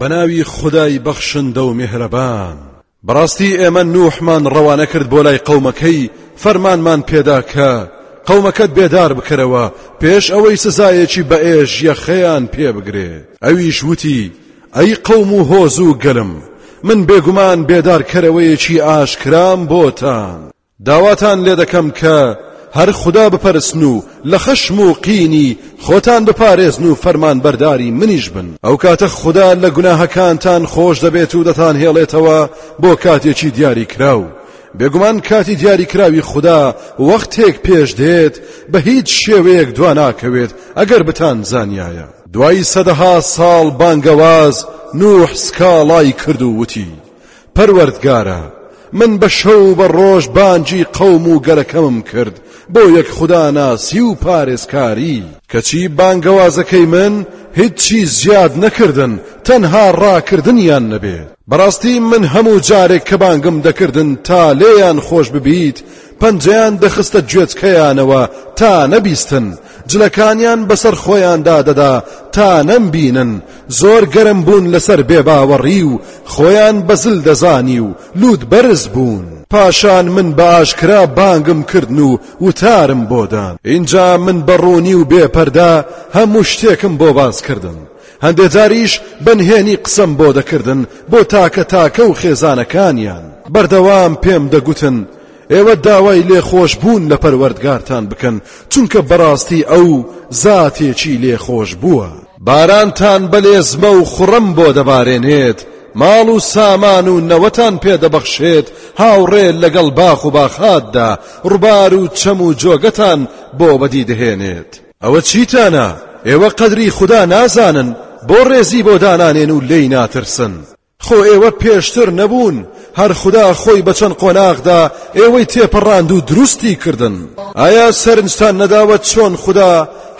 بەناوی خودای بەخشندە و میهرەبان. بەڕاستی ئێمە نوحمان ڕەوانە کرد بۆ لای قەومەکەی فەرمانمان پێدا کە، قەومەکەت بێدار بکەرەوە پێش ئەوەی سزایەکی بەئێش یەخەیان پێ بگرێت، ئەویش وتی، ئەی قەوم و هۆز و گەلم، من بێگومان بێدارکەرەوەیەکی ئاشکرام بۆتان. داواتان لێ دەکەم کە هەر خودا بپەرستن و لە خەشم و قینی خۆتان بپارێزن و فەرمانبەرداری منیش بن، ئەو کاتە خودا لە گوناهەکانتان خۆش دەبێت و دەتانهێڵێتەوە بۆ کاتێکی دیاریکراو، بێگومان کاتی دیاریکراوی خودا وەختێک پێش دێت بە هیچ شێوەیەک دوا ناکەوێت ئەگەر بتانزانیایە. دوای سەدەها ساڵ بانگەواز، نوح سکاڵای کرد و وتی، پەروەردگارە من بە شەو و بە ڕۆژ بانگی قەوم و گەلەکەمم کرد بۆ یەکخوداناسی و پارێزکاری، کەچی بانگەوازەکەی من هیچی زیاد نەکردن تەنها ڕاکردنیان نەبێت، بەڕاستی من هەموو جارێک کە بانگم دەکردن تا لێیان خۆش ببیت پەنجەیان دەخستە گوێچکەیانەوە تا نەبیستن جلەکانیان بەسەر خۆیاندا دەدا تا نەمبینن، زۆر گەرم بوون لەسەر بێباوەڕی و خۆیان بە زل دەزانی و لووتبەرز بوون. پاشان من بە ئاشکرا بانگم کردن و وتارم بۆ دان، ئینجا من بە ڕوونی و بێ پەردە هەموو شتێکم بۆ باس کردن، هەندێ جاریش بە نهێنی قسەم بۆ دەکردن بۆ تاکە تاکە و خێزانەکانیان، بەردەوام پێم دەگوتن، ئێوە داوای لێخۆشبوون لە پەروەردگارتان بکەن، چونکە بەڕاستی ئەو زاتێکی لێخۆشبووە. بارانتان بە لێزمە و خڕم بۆ دەبارێنێت، ماڵ و سامان و نەوەتان پێ دەبەخشێت، هاوڕێ لەگەڵ باخ و باخاتدا، ڕوبار و چەم و جۆگەتان بۆ بەدی دەهێنێت. ئەوە چیتانە؟ ئێوە قەدری خودا نازانن، بۆ ڕێزی بۆ دانانێن و لێی ناترسن؟ خۆ ئێوە پێشتر نەبوون هەر خودا خۆی بە چەند قۆناغدا ئێوەی تێپەڕاند و دروستی کردن ئایا سەرنجتان نەداوە چۆن خودا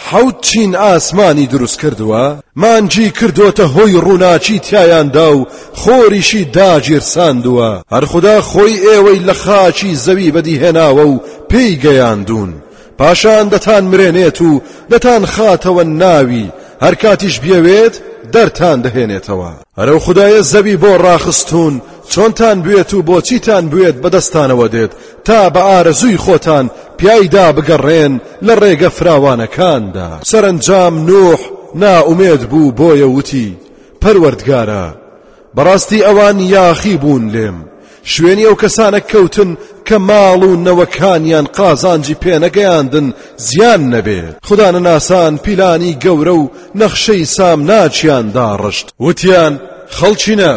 حەوت چین ئاسمانی دروست کردووە مانجی کردوتە هۆی ڕووناچی تایاندا و خۆریشی داگیرساندووە هەر خودا خۆی ئێوەی لە خاچی زەوی بەدیهێناوە و پێی گەیاندون پاشان دەتان مرێنێت و دەتان خاتەوە ناوی هەر کاتیش بێوێت دەرتان دەهێنێتەوە ئەرە و خودایە زەوی بۆ ڕاخستوون چۆنتان بوێت و بۆچیتان بوێت بەدەستانەوە دێت تا بە ئارەزووی خۆتان پیایدا بگەڕێن لە ڕێگە فراوانەکاندا سەرەنجام نوح نائومێد بوو بۆیە وتی پەروەردگارە بەڕاستی ئەوان یاخی بوون لێم شوێنی ئەو کەسانە کەوتن کە ماڵ و نەوەکانیان قازانجی پێنەگەیاندن زیان نەبێت خودا نەناسان پیلانی گەورە و نەخشەی سامناچیان داڕشت وتیان خەڵچینە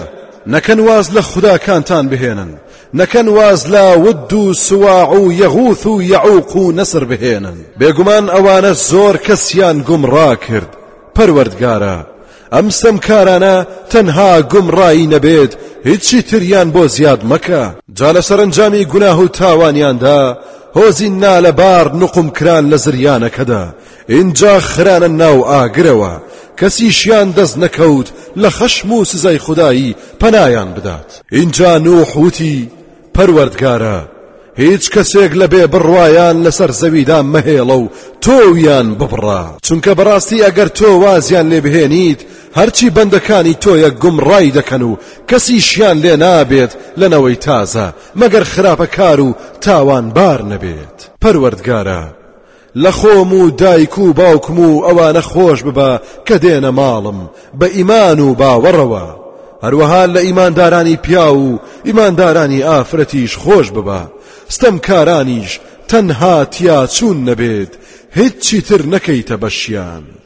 نەکەن واز لە خوداکانتان بهێنن نەکەن واز لە ود و سواع و یەغوث و یەعوق و نەسر بهێنن بێگومان ئەوانە زۆر کەسیان گومڕا کرد پەروەردگارە ئەم ستەمکارانە تەنها گومڕایی نەبێت هیچی تریان بۆ زیاد مەکە. جا لە سەرەنجامی گوناه و تاوانیاندا هۆزی نالەبار نوقم کران لە زریانەکەدا، ئینجا خرانە ناو ئاگرەوە، کەسیشیان دەست نەکەوت لە خەشم و سزای خودایی پەنایان بدات. ئینجا نوح وتی، پەروەردگارە هیچ کەسێک لە بێ بڕوایان لەسەر زەویدا مەهێڵە و تۆویان ببڕە چونکە بەڕاستی ئەگەر تۆ وازیان لێ بهێنیت هەرچی بەندەکانی تۆیە گومڕای دەکەن و کەسیشیان لێ نابێت لە نەوەی تازە مەگەر خراپەکار و تاوانبار نەبێت پەروەردگارە لە خۆم و دایک و باوکم و ئەوانە خۆش ببە کە دێنە ماڵم بە ئیمان و باوەڕەوە، هەروەها لە ئیماندارانی پیاو و ئیماندارانی ئافرەتیش خۆش ببە، ستەمکارانیش تەنها تیاچوون نەبێت هیچی تر نەکەیتە بەشیان.